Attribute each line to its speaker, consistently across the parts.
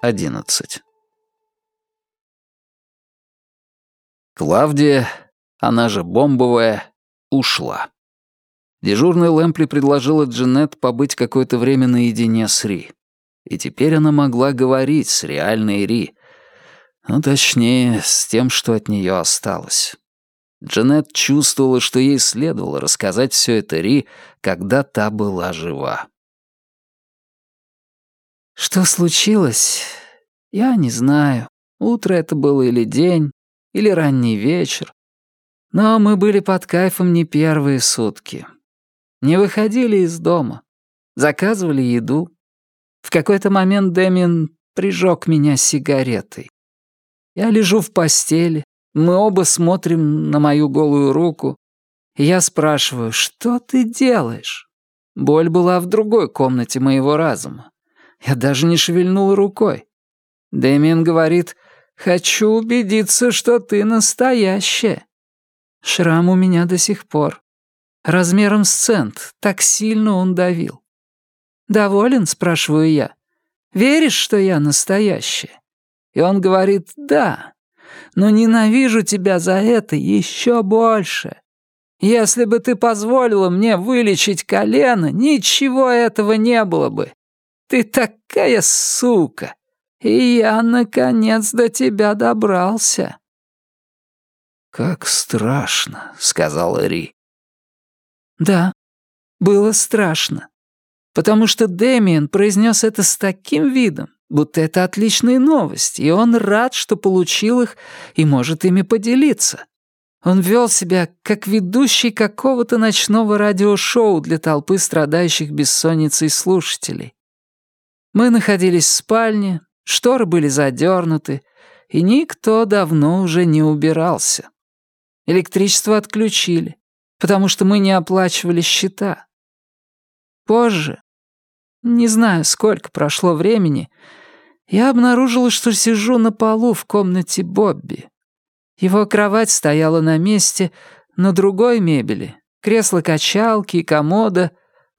Speaker 1: 11. Клавдия, она же бомбовая, ушла. Дежурная Лэмпли предложила Джанет побыть какое-то время наедине с Ри. И теперь она могла говорить с реальной Ри. Ну, точнее, с тем, что от нее осталось. Джанет чувствовала, что ей следовало рассказать все это Ри, когда та была жива.
Speaker 2: Что случилось? Я не знаю. Утро это было или день, или ранний вечер. Но мы были под кайфом не первые сутки. Не выходили из дома. Заказывали еду. В какой-то момент Дэмин прижег меня сигаретой. Я лежу в постели, мы оба смотрим на мою голую руку, и я спрашиваю, что ты делаешь? Боль была в другой комнате моего разума. Я даже не шевельнул рукой. Дэмиен говорит, «Хочу убедиться, что ты настоящая». Шрам у меня до сих пор. Размером с цент, так сильно он давил. «Доволен?» — спрашиваю я. «Веришь, что я настоящая?» И он говорит, «Да, но ненавижу тебя за это еще больше. Если бы ты позволила мне вылечить колено, ничего этого не было бы. Ты такая сука! И я, наконец, до тебя добрался».
Speaker 1: «Как страшно», — сказала Ри.
Speaker 2: «Да, было страшно. Потому что Дэмиен произнес это с таким видом, будто это отличные новости, и он рад, что получил их и может ими поделиться. Он вел себя как ведущий какого-то ночного радиошоу для толпы страдающих бессонницей слушателей. Мы находились в спальне, шторы были задернуты, и никто давно уже не убирался. Электричество отключили, потому что мы не оплачивали счета. Позже, не знаю, сколько прошло времени, я обнаружила, что сижу на полу в комнате Бобби. Его кровать стояла на месте, но другой мебели, кресла-качалки и комода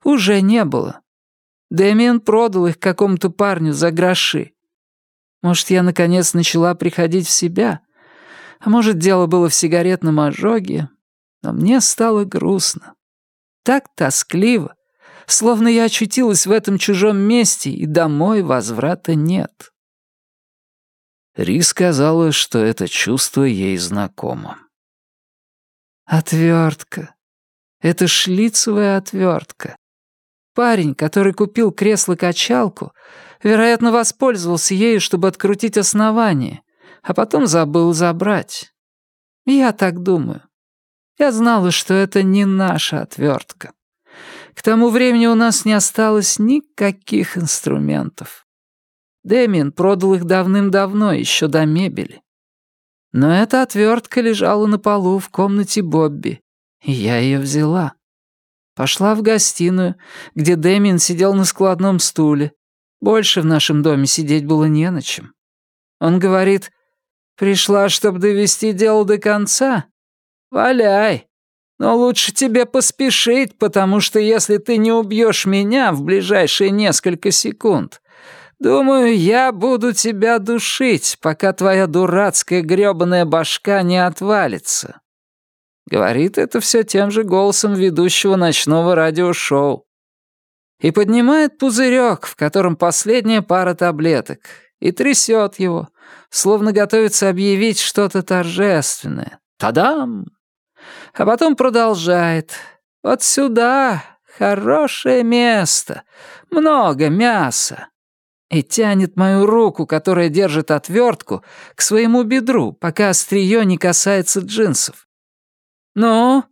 Speaker 2: уже не было. Дэмиен продал их какому-то парню за гроши. Может, я наконец начала приходить в себя, а может, дело было в сигаретном ожоге, но мне стало грустно. Так тоскливо, словно я очутилась в этом чужом месте, и домой возврата нет.
Speaker 1: Ри сказала, что это чувство ей знакомо.
Speaker 2: Отвертка. Это шлицевая отвертка. Парень, который купил кресло-качалку, вероятно, воспользовался ею, чтобы открутить основание, а потом забыл забрать. Я так думаю. Я знала, что это не наша отвертка. К тому времени у нас не осталось никаких инструментов. Дэмин продал их давным-давно, еще до мебели. Но эта отвертка лежала на полу в комнате Бобби, и я ее взяла. Пошла в гостиную, где Дэмин сидел на складном стуле. Больше в нашем доме сидеть было не на чем. Он говорит, «Пришла, чтобы довести дело до конца? Валяй. Но лучше тебе поспешить, потому что если ты не убьешь меня в ближайшие несколько секунд, думаю, я буду тебя душить, пока твоя дурацкая грёбаная башка не отвалится». Говорит это все тем же голосом ведущего ночного радиошоу. И поднимает пузырек, в котором последняя пара таблеток, и трясет его, словно готовится объявить что-то торжественное. Тадам! А потом продолжает. «Вот сюда, хорошее место, много мяса». И тянет мою руку, которая держит отвертку, к своему бедру, пока острие не касается джинсов. «Ну,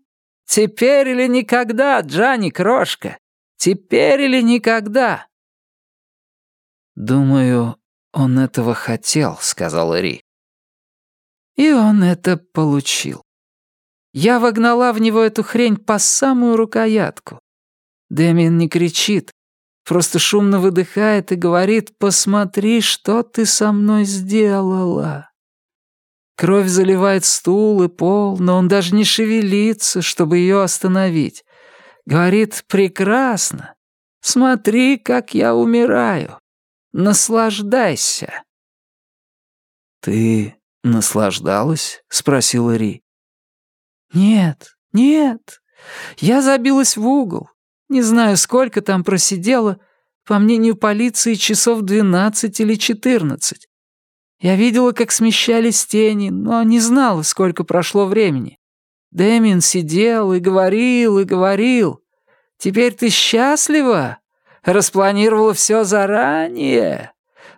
Speaker 2: теперь или никогда, Джани Крошка? Теперь или никогда?»
Speaker 1: «Думаю, он этого хотел», — сказала Ри.
Speaker 2: И он это получил. Я вогнала в него эту хрень по самую рукоятку. Дэмин не кричит, просто шумно выдыхает и говорит «Посмотри, что ты со мной сделала». Кровь заливает стул и пол, но он даже не шевелится, чтобы ее остановить. Говорит «Прекрасно, смотри, как я умираю». Наслаждайся.
Speaker 1: «Ты наслаждалась?» — спросила Ри.
Speaker 2: «Нет, нет. Я забилась в угол. Не знаю, сколько там просидела. По мнению полиции, часов двенадцать или четырнадцать. Я видела, как смещались тени, но не знала, сколько прошло времени. Дэмин сидел и говорил, и говорил. Теперь ты счастлива? Распланировала все заранее.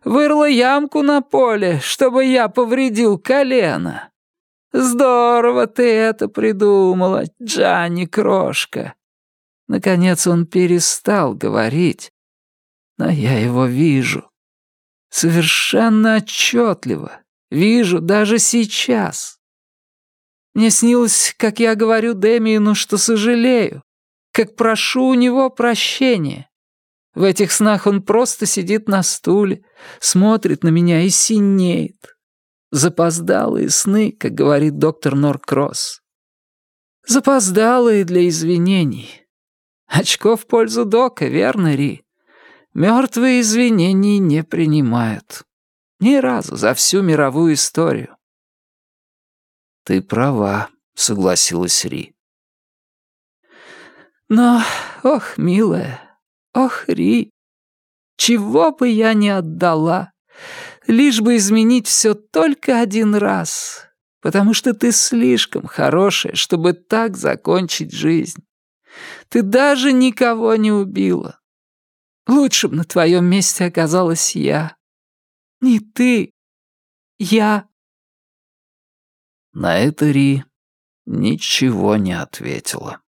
Speaker 2: Вырла ямку на поле, чтобы я повредил колено. Здорово ты это придумала, Джанни Крошка. Наконец он перестал говорить, но я его вижу. Совершенно отчетливо. Вижу даже сейчас. Мне снилось, как я говорю Демиину, что сожалею, как прошу у него прощения. В этих снах он просто сидит на стуле, смотрит на меня и синеет. Запоздалые сны, как говорит доктор Норкросс. Запоздалые для извинений. Очко в пользу Дока, верно, Ри? Мертвые извинений не принимают. Ни разу за всю мировую историю.
Speaker 1: «Ты права», — согласилась Ри.
Speaker 2: «Но, ох, милая, ох, Ри, чего бы я не отдала, лишь бы изменить все только один раз, потому что ты слишком хорошая, чтобы так закончить жизнь. Ты даже никого не убила. Лучшим на твоем месте оказалась я. Не ты, я.
Speaker 1: На это Ри ничего не ответила.